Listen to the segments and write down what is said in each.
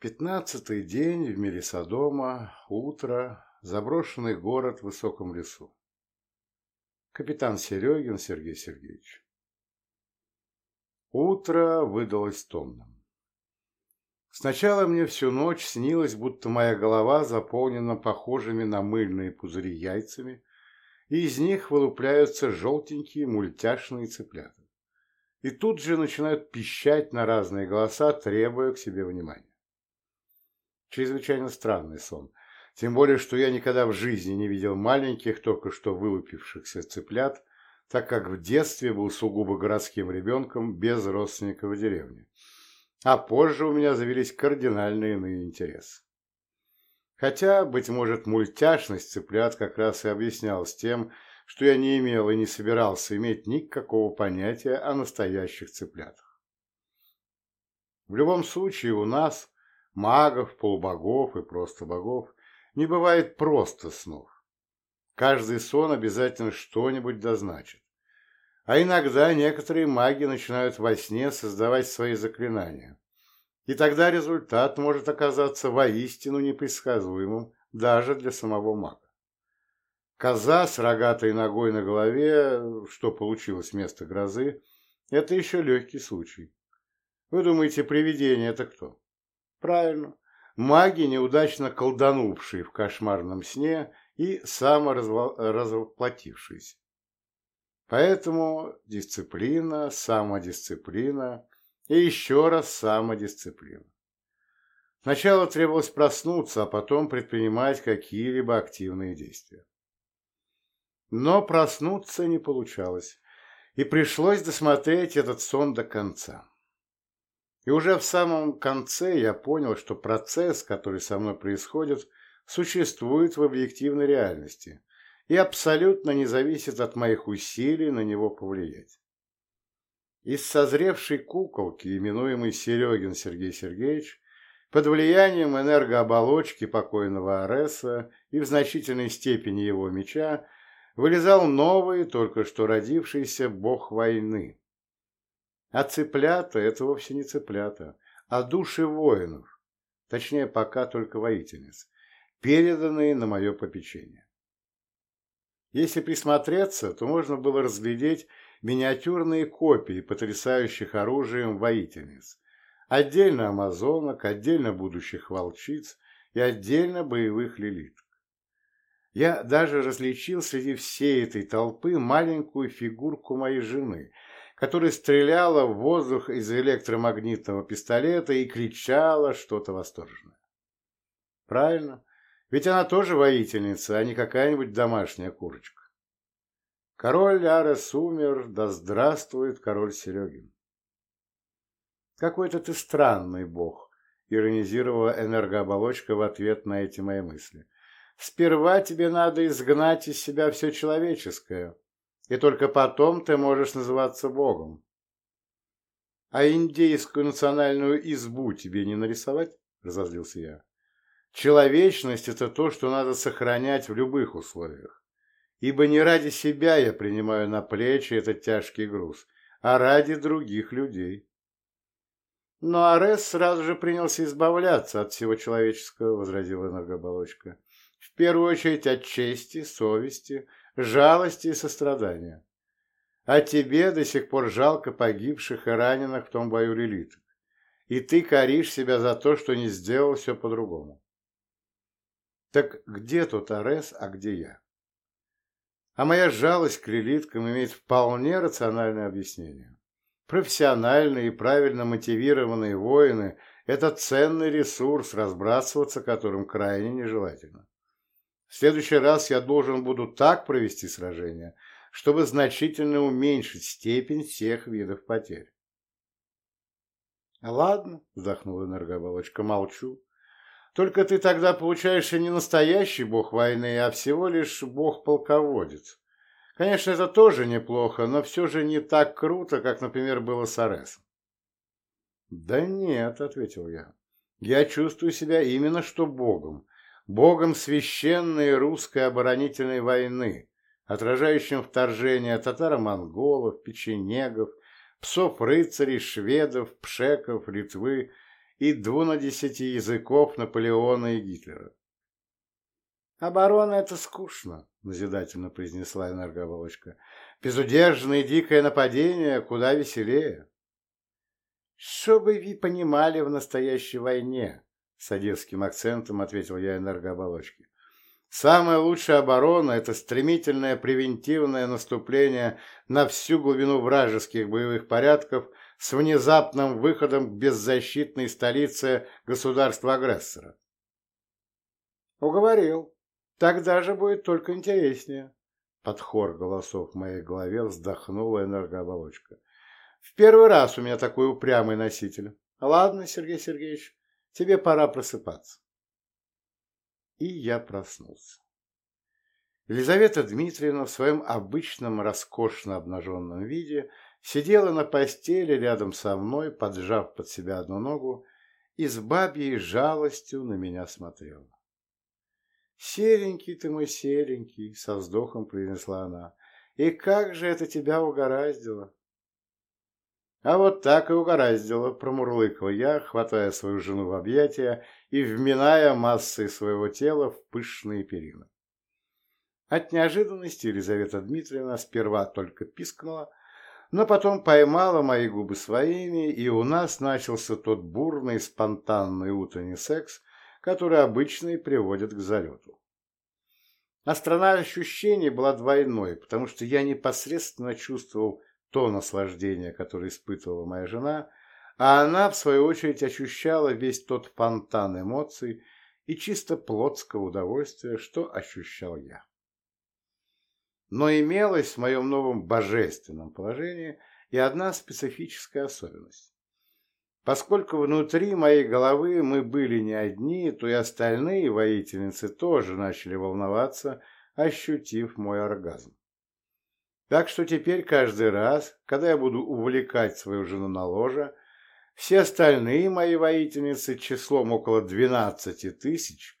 Пятнадцатый день в мире Содома, утро, заброшенный город в высоком лесу. Капитан Серегин Сергей Сергеевич. Утро выдалось томным. Сначала мне всю ночь снилось, будто моя голова заполнена похожими на мыльные пузыри яйцами, и из них вылупляются желтенькие мультяшные цыплята. И тут же начинают пищать на разные голоса, требуя к себе внимания. Чрезвычайно странный сон, тем более, что я никогда в жизни не видел маленьких, только что вылупившихся цыплят, так как в детстве был сугубо городским ребенком без родственников в деревне. А позже у меня завелись кардинально иные интересы. Хотя, быть может, мультяшность цыплят как раз и объяснялась тем, что я не имел и не собирался иметь никакого понятия о настоящих цыплятах. В любом случае у нас, магов, полубогов и просто богов, не бывает просто снов. Каждый сон обязательно что-нибудь дозначит. А иногда некоторые маги начинают во сне создавать свои заклинания. И тогда результат может оказаться воистину непредсказуемым даже для самого мага. Коза с рогатой ногой на голове, что получилось вместо грозы, это еще легкий случай. Вы думаете, привидение это кто? Правильно, маги, неудачно колданувшие в кошмарном сне и саморазвоплотившиеся. Поэтому дисциплина, самодисциплина и еще раз самодисциплина. Сначала требовалось проснуться, а потом предпринимать какие-либо активные действия. Но проснуться не получалось, и пришлось досмотреть этот сон до конца. И уже в самом конце я понял, что процесс, который со мной происходит, существует в объективной реальности и абсолютно не зависит от моих усилий на него повлиять. Из созревшей куколки, именуемой Серегин Сергей Сергеевич, под влиянием энергооболочки покойного Ареса и в значительной степени его меча вылезал новый, только что родившийся бог войны, а цыплята – это вовсе не цыплята, а души воинов, точнее, пока только воительниц, переданные на мое попечение. Если присмотреться, то можно было разглядеть миниатюрные копии потрясающих оружием воительниц, отдельно амазонок, отдельно будущих волчиц и отдельно боевых лилиток. Я даже различил среди всей этой толпы маленькую фигурку моей жены – которая стреляла в воздух из электромагнитного пистолета и кричала что-то восторженное. Правильно, ведь она тоже воительница, а не какая-нибудь домашняя курочка. Король Арес умер, да здравствует король Серегин. Какой-то ты странный бог, иронизировала энергооболочка в ответ на эти мои мысли. Сперва тебе надо изгнать из себя все человеческое, и только потом ты можешь называться Богом. А индейскую национальную избу тебе не нарисовать? Разозлился я. Человечность – это то, что надо сохранять в любых условиях. Ибо не ради себя я принимаю на плечи этот тяжкий груз, а ради других людей. Но Арес сразу же принялся избавляться от всего человеческого, возразила энергооболочка. В первую очередь от чести, совести – жалости и сострадания. А тебе до сих пор жалко погибших и раненых в том бою лилиток. И ты коришь себя за то, что не сделал все по-другому. Так где тут Арес, а где я? А моя жалость к лилиткам имеет вполне рациональное объяснение. Профессиональные и правильно мотивированные воины – это ценный ресурс, разбрасываться которым крайне нежелательно. В следующий раз я должен буду так провести сражение, чтобы значительно уменьшить степень всех видов потерь. «Ладно», — вздохнула энергооболочка, — «молчу. Только ты тогда получаешься не настоящий бог войны, а всего лишь бог-полководец. Конечно, это тоже неплохо, но все же не так круто, как, например, было с Аресом». «Да нет», — ответил я, — «я чувствую себя именно что богом, богом священной русской оборонительной войны, отражающим вторжение татаро-монголов, печенегов, псов-рыцарей, шведов, пшеков, Литвы и двунадесяти языков Наполеона и Гитлера. «Оборона — это скучно», — назидательно произнесла энергооболочка. «Безудержное дикое нападение куда веселее». «Чтобы вы понимали в настоящей войне», — с одесским акцентом ответил я энергооболочке. «Самая лучшая оборона — это стремительное превентивное наступление на всю глубину вражеских боевых порядков с внезапным выходом к беззащитной столице государства-агрессора». «Уговорил», Тогда же будет только интереснее. Под хор голосов в моей голове вздохнула энергооболочка. В первый раз у меня такой упрямый носитель. Ладно, Сергей Сергеевич, тебе пора просыпаться. И я проснулся. Елизавета Дмитриевна в своем обычном роскошно обнаженном виде сидела на постели рядом со мной, поджав под себя одну ногу, и с бабьей жалостью на меня смотрела. «Серенький ты мой серенький», — со вздохом произнесла она, — «и как же это тебя угораздило?» А вот так и угораздило, промурлыкал я, хватая свою жену в объятия и вминая массой своего тела в пышные перины. От неожиданности Елизавета Дмитриевна сперва только пискнула, но потом поймала мои губы своими, и у нас начался тот бурный, спонтанный утренний секс, который обычно и приводит к залету. А страна ощущений была двойной, потому что я непосредственно чувствовал то наслаждение, которое испытывала моя жена, а она, в свою очередь, ощущала весь тот фонтан эмоций и чисто плотского удовольствия, что ощущал я. Но имелась в моем новом божественном положении и одна специфическая особенность. Поскольку внутри моей головы мы были не одни, то и остальные воительницы тоже начали волноваться, ощутив мой оргазм. Так что теперь каждый раз, когда я буду увлекать свою жену на ложе, все остальные мои воительницы числом около двенадцати тысяч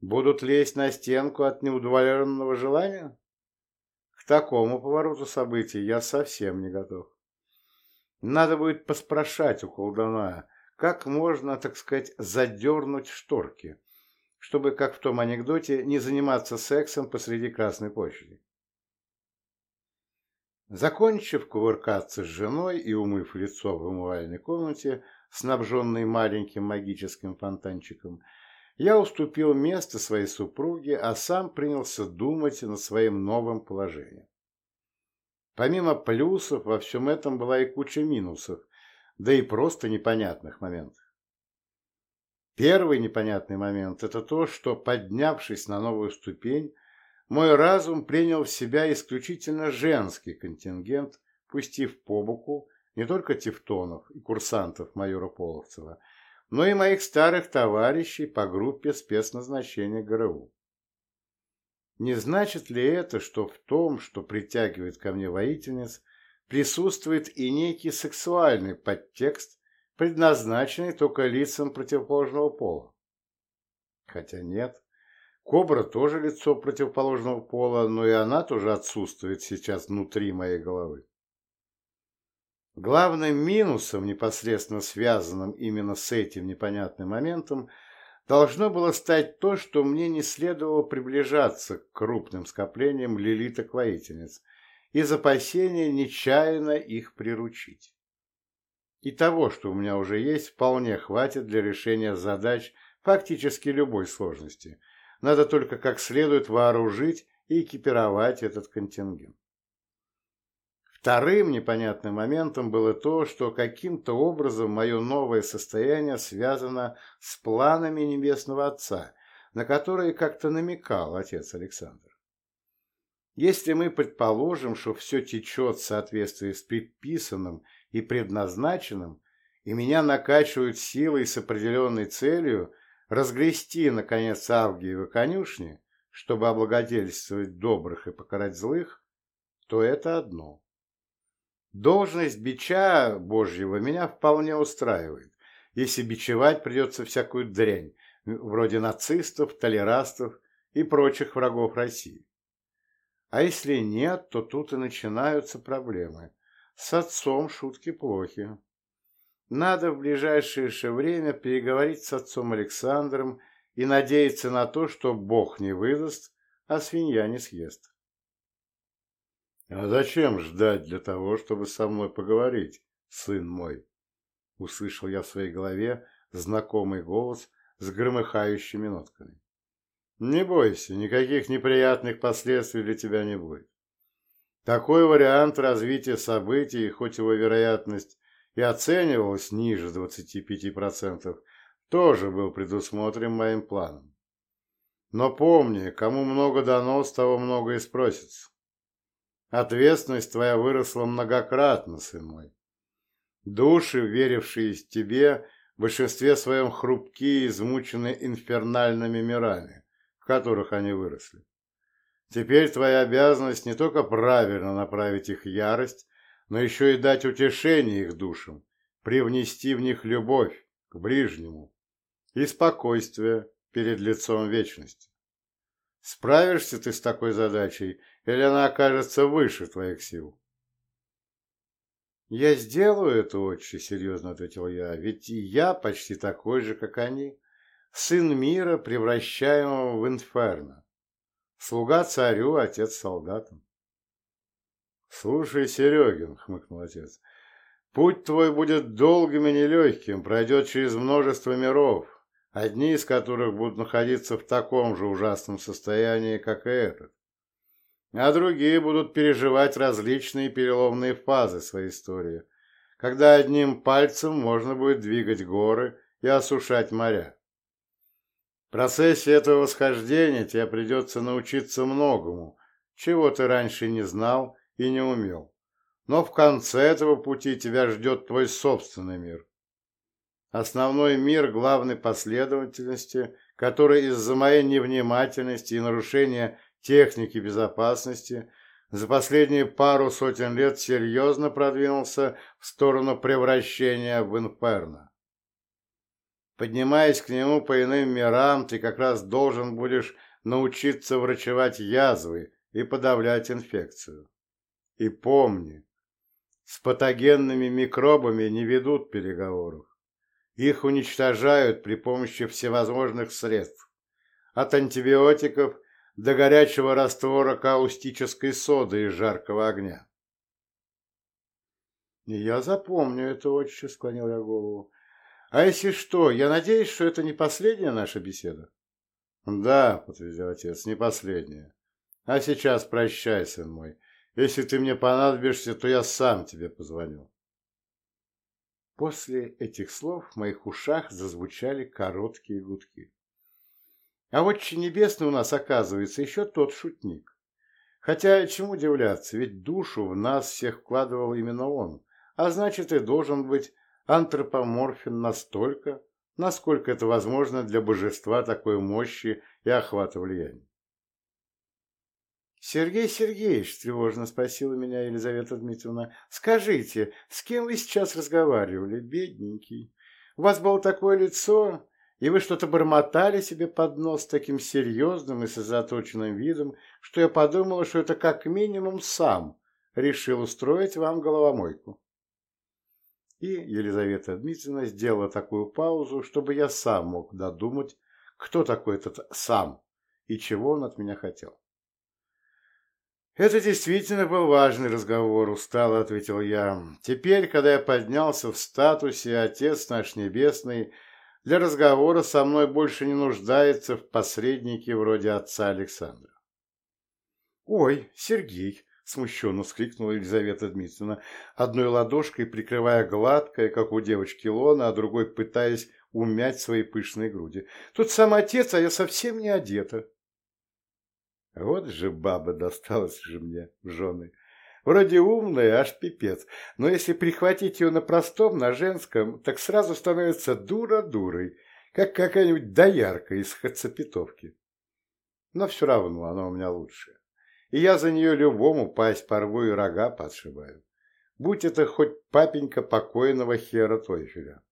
будут лезть на стенку от неудовлетворенного желания? К такому повороту событий я совсем не готов. Надо будет поспрашать у колдуна, как можно, так сказать, задернуть шторки, чтобы, как в том анекдоте, не заниматься сексом посреди Красной площади. Закончив кувыркаться с женой и умыв лицо в умывальной комнате, снабженной маленьким магическим фонтанчиком, я уступил место своей супруге, а сам принялся думать над своим новым положением. Помимо плюсов во всем этом была и куча минусов, да и просто непонятных моментов. Первый непонятный момент – это то, что, поднявшись на новую ступень, мой разум принял в себя исключительно женский контингент, пустив по боку не только тевтонов и курсантов майора Половцева, но и моих старых товарищей по группе спецназначения ГРУ. Не значит ли это, что в том, что притягивает ко мне воительниц, присутствует и некий сексуальный подтекст, предназначенный только лицам противоположного пола? Хотя нет. Кобра тоже лицо противоположного пола, но и она тоже отсутствует сейчас внутри моей головы. Главным минусом, непосредственно связанным именно с этим непонятным моментом, должно было стать то, что мне не следовало приближаться к крупным скоплениям лилиток-воительниц из опасения нечаянно их приручить. И того, что у меня уже есть, вполне хватит для решения задач фактически любой сложности. Надо только как следует вооружить и экипировать этот контингент. Вторым непонятным моментом было то, что каким-то образом мое новое состояние связано с планами Небесного Отца, на которые как-то намекал отец Александр. Если мы предположим, что все течет в соответствии с предписанным и предназначенным, и меня накачивают силой с определенной целью разгрести, наконец, Авгиевы конюшни, чтобы облагодетельствовать добрых и покарать злых, то это одно. Должность бича Божьего меня вполне устраивает, если бичевать придется всякую дрянь, вроде нацистов, толерастов и прочих врагов России. А если нет, то тут и начинаются проблемы. С отцом шутки плохи. Надо в ближайшее время переговорить с отцом Александром и надеяться на то, что Бог не выдаст, а свинья не съест. «А зачем ждать для того, чтобы со мной поговорить, сын мой?» Услышал я в своей голове знакомый голос с громыхающими нотками. «Не бойся, никаких неприятных последствий для тебя не будет. Такой вариант развития событий, хоть его вероятность и оценивалась ниже 25%, тоже был предусмотрен моим планом. Но помни, кому много дано, с того много и спросится. Ответственность твоя выросла многократно, сын мой. Души, верившие в тебе, в большинстве своем хрупкие, измучены инфернальными мирами, в которых они выросли. Теперь твоя обязанность не только правильно направить их ярость, но еще и дать утешение их душам, привнести в них любовь к ближнему и спокойствие перед лицом вечности. Справишься ты с такой задачей, или она окажется выше твоих сил? «Я сделаю это, очень серьезно ответил я, — «ведь и я почти такой же, как они, сын мира, превращаемого в инферно, слуга царю, отец солдатам». «Слушай, Серегин», — хмыкнул отец, — «путь твой будет долгим и нелегким, пройдет через множество миров, одни из которых будут находиться в таком же ужасном состоянии, как и этот а другие будут переживать различные переломные фазы своей истории, когда одним пальцем можно будет двигать горы и осушать моря. В процессе этого восхождения тебе придется научиться многому, чего ты раньше не знал и не умел. Но в конце этого пути тебя ждет твой собственный мир. Основной мир главной последовательности, который из-за моей невнимательности и нарушения техники безопасности за последние пару сотен лет серьезно продвинулся в сторону превращения в инферно. Поднимаясь к нему по иным мирам, ты как раз должен будешь научиться врачевать язвы и подавлять инфекцию. И помни, с патогенными микробами не ведут переговоров. Их уничтожают при помощи всевозможных средств, от антибиотиков до горячего раствора каустической соды из жаркого огня. «Я запомню это, отче», — склонил я голову. «А если что, я надеюсь, что это не последняя наша беседа?» «Да», — подтвердил отец, — «не последняя. А сейчас прощай, сын мой. Если ты мне понадобишься, то я сам тебе позвоню». После этих слов в моих ушах зазвучали короткие гудки. А Отче Небесный у нас, оказывается, еще тот шутник. Хотя чему удивляться, ведь душу в нас всех вкладывал именно он, а значит и должен быть антропоморфен настолько, насколько это возможно для божества такой мощи и охвата влияния. «Сергей Сергеевич», — тревожно спросила меня Елизавета Дмитриевна, — «скажите, с кем вы сейчас разговаривали, бедненький? У вас было такое лицо, и вы что-то бормотали себе под нос таким серьезным и сосредоточенным видом, что я подумала, что это как минимум сам решил устроить вам головомойку. И Елизавета Дмитриевна сделала такую паузу, чтобы я сам мог додумать, кто такой этот сам и чего он от меня хотел. «Это действительно был важный разговор», — устало ответил я. «Теперь, когда я поднялся в статусе, Отец наш Небесный — для разговора со мной больше не нуждается в посреднике вроде отца Александра. «Ой, Сергей!» — смущенно вскрикнула Елизавета Дмитриевна, одной ладошкой прикрывая гладкое, как у девочки лона, а другой пытаясь умять свои пышные груди. «Тут сам отец, а я совсем не одета». Вот же баба досталась же мне жены. Вроде умная, аж пипец, но если прихватить ее на простом, на женском, так сразу становится дура-дурой, как какая-нибудь доярка из хацапетовки. Но все равно она у меня лучшая. И я за нее любому пасть порву и рога подшибаю. Будь это хоть папенька покойного Хера Тойфеля.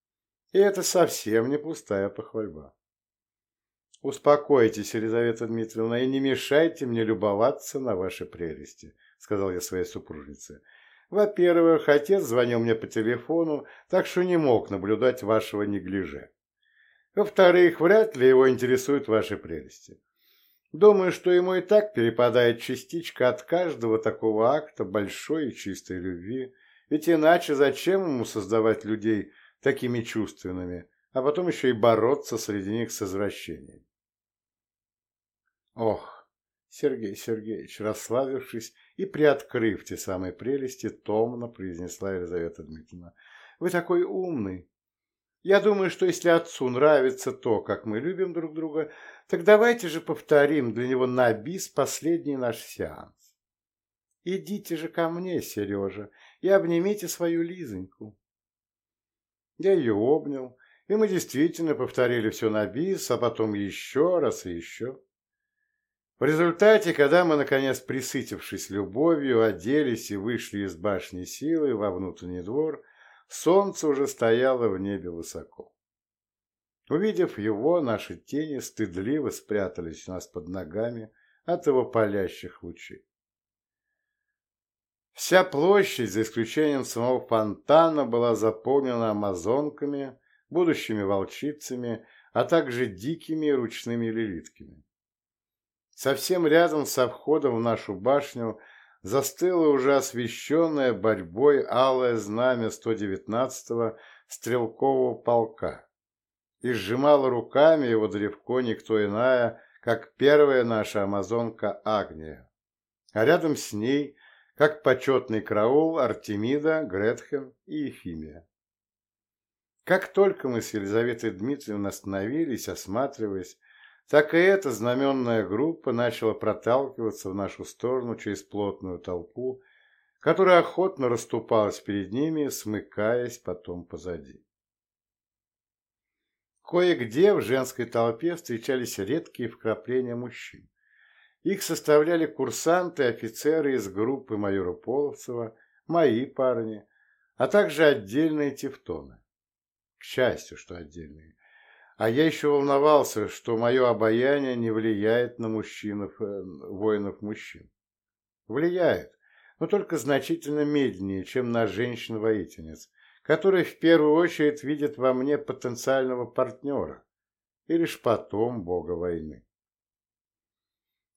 И это совсем не пустая похвальба. Успокойтесь, Елизавета Дмитриевна, и не мешайте мне любоваться на ваши прелести. — сказал я своей супружнице. Во-первых, отец звонил мне по телефону, так что не мог наблюдать вашего неглиже. Во-вторых, вряд ли его интересуют ваши прелести. Думаю, что ему и так перепадает частичка от каждого такого акта большой и чистой любви, ведь иначе зачем ему создавать людей такими чувственными, а потом еще и бороться среди них с извращением? Ох, Сергей Сергеевич, расслабившись и приоткрыв те самые прелести, томно произнесла Елизавета Дмитриевна, вы такой умный, я думаю, что если отцу нравится то, как мы любим друг друга, так давайте же повторим для него на бис последний наш сеанс. Идите же ко мне, Сережа, и обнимите свою Лизоньку. Я ее обнял, и мы действительно повторили все на бис, а потом еще раз и еще. В результате, когда мы, наконец, присытившись любовью, оделись и вышли из башни силы во внутренний двор, Солнце уже стояло в небе высоко. Увидев его, наши тени стыдливо спрятались у нас под ногами от его палящих лучей. Вся площадь, за исключением самого фонтана, была заполнена амазонками, будущими волчицами, а также дикими ручными лилитками. Совсем рядом со входом в нашу башню застыло уже освещенное борьбой алое знамя 119-го стрелкового полка, и сжимала руками его древко никто иная, как первая наша амазонка Агния, а рядом с ней, как почетный караул, Артемида, Гретхен и Ефимия. Как только мы с Елизаветой Дмитриевной остановились, осматриваясь, так и эта знаменная группа начала проталкиваться в нашу сторону через плотную толпу, которая охотно расступалась перед ними, смыкаясь потом позади. Кое-где в женской толпе встречались редкие вкрапления мужчин. Их составляли курсанты и офицеры из группы майора Половцева, мои парни, а также отдельные тевтоны. К счастью, что отдельные. А я еще волновался, что мое обаяние не влияет на мужчин, э, воинов-мужчин. Влияет, но только значительно медленнее, чем на женщин-воительниц, которые в первую очередь видят во мне потенциального партнера и лишь потом бога войны.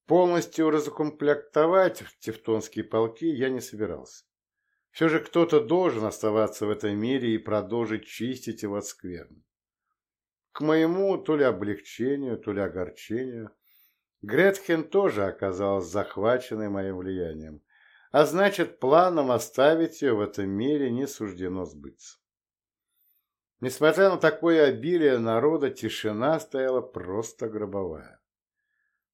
Полностью разукомплектовать тевтонские полки я не собирался. Все же кто-то должен оставаться в этом мире и продолжить чистить его от скверны. К моему то ли облегчению, то ли огорчению, Гретхен тоже оказалась захваченной моим влиянием, а значит, планом оставить ее в этом мире не суждено сбыться. Несмотря на такое обилие народа, тишина стояла просто гробовая.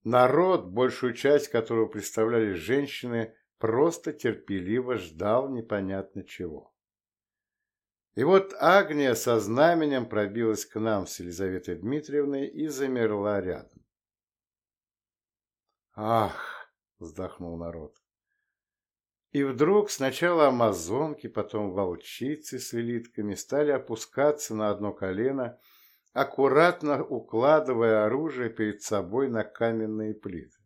Народ, большую часть которого представляли женщины, просто терпеливо ждал непонятно чего. И вот Агния со знаменем пробилась к нам с Елизаветой Дмитриевной и замерла рядом. «Ах!» — вздохнул народ. И вдруг сначала амазонки, потом волчицы с элитками стали опускаться на одно колено, аккуратно укладывая оружие перед собой на каменные плиты.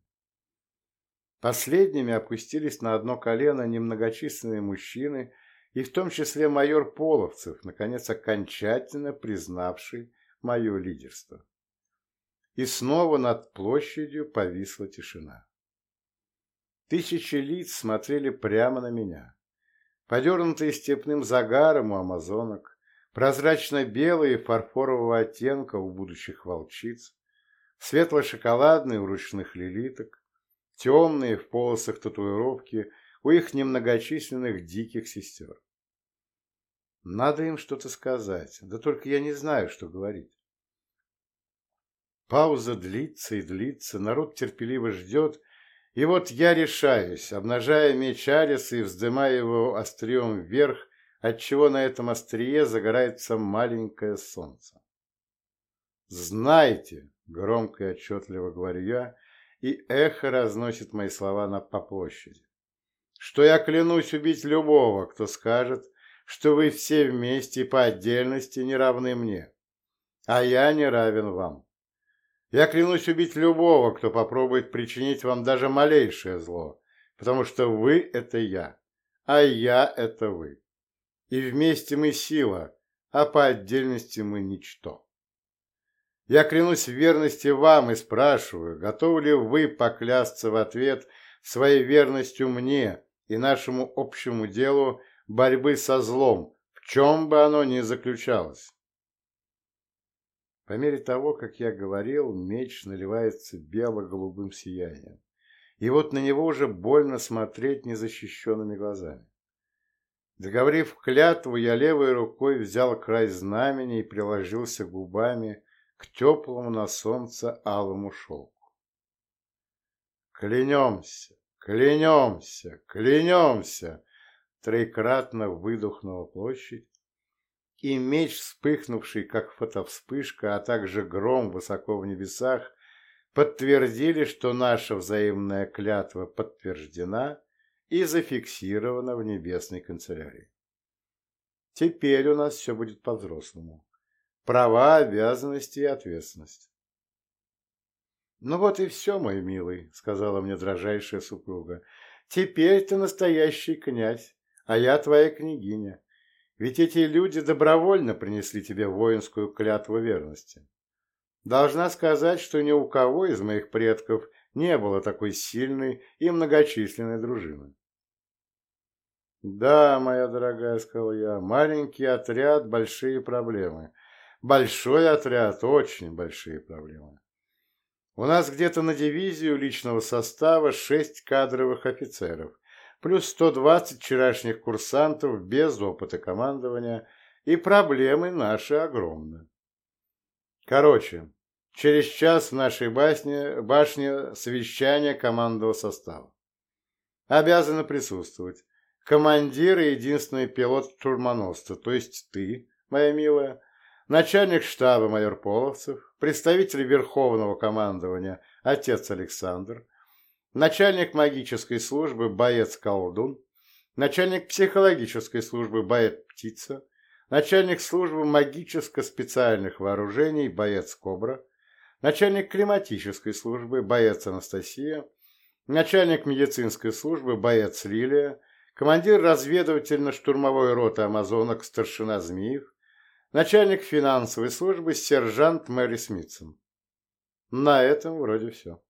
Последними опустились на одно колено немногочисленные мужчины и в том числе майор Половцев, наконец окончательно признавший мое лидерство. И снова над площадью повисла тишина. Тысячи лиц смотрели прямо на меня. Подернутые степным загаром у амазонок, прозрачно-белые фарфорового оттенка у будущих волчиц, светло-шоколадные у ручных лилиток, темные в полосах татуировки у их немногочисленных диких сестер. Надо им что-то сказать, да только я не знаю, что говорить. Пауза длится и длится, народ терпеливо ждет, и вот я решаюсь, обнажая меч Ариса и вздымая его острием вверх, отчего на этом острие загорается маленькое солнце. «Знайте!» — громко и отчетливо говорю я, и эхо разносит мои слова на, по площади что я клянусь убить любого, кто скажет, что вы все вместе и по отдельности не равны мне, а я не равен вам. Я клянусь убить любого, кто попробует причинить вам даже малейшее зло, потому что вы — это я, а я – это вы. И вместе мы сила, а по отдельности мы ничто. Я клянусь верности вам и спрашиваю, готовы ли вы поклясться в ответ своей верностью мне и нашему общему делу борьбы со злом, в чем бы оно ни заключалось. По мере того, как я говорил, меч наливается бело-голубым сиянием. И вот на него уже больно смотреть незащищенными глазами. Договорив клятву, я левой рукой взял край знамени и приложился губами к теплому на солнце алому шелку. «Клянемся! Клянемся! Клянемся!» Троекратно выдохнула площадь, и меч, вспыхнувший, как фотовспышка, а также гром высоко в небесах, подтвердили, что наша взаимная клятва подтверждена и зафиксирована в небесной канцелярии. Теперь у нас все будет по-взрослому. Права, обязанности и ответственность. «Ну вот и все, мой милый», — сказала мне дрожайшая супруга. «Теперь ты настоящий князь, а я твоя княгиня. Ведь эти люди добровольно принесли тебе воинскую клятву верности. Должна сказать, что ни у кого из моих предков не было такой сильной и многочисленной дружины. «Да, моя дорогая, — сказал я, — маленький отряд — большие проблемы. Большой отряд — очень большие проблемы. У нас где-то на дивизию личного состава шесть кадровых офицеров, плюс 120 вчерашних курсантов без опыта командования, и проблемы наши огромны. Короче, через час в нашей башне, башне совещание командного состава. Обязаны присутствовать командир и единственный пилот штурмоносца, то есть ты, моя милая, начальник штаба майор Половцев, представитель Верховного командования отец Александр, начальник магической службы боец-колдун, начальник психологической службы боец-птица, начальник службы магическо-специальных вооружений боец-кобра, начальник климатической службы боец Анастасия, начальник медицинской службы боец Лилия, командир разведывательно-штурмовой роты амазонок старшина Змеев, начальник финансовой службы сержант Мэри Смитсон. На этом вроде все.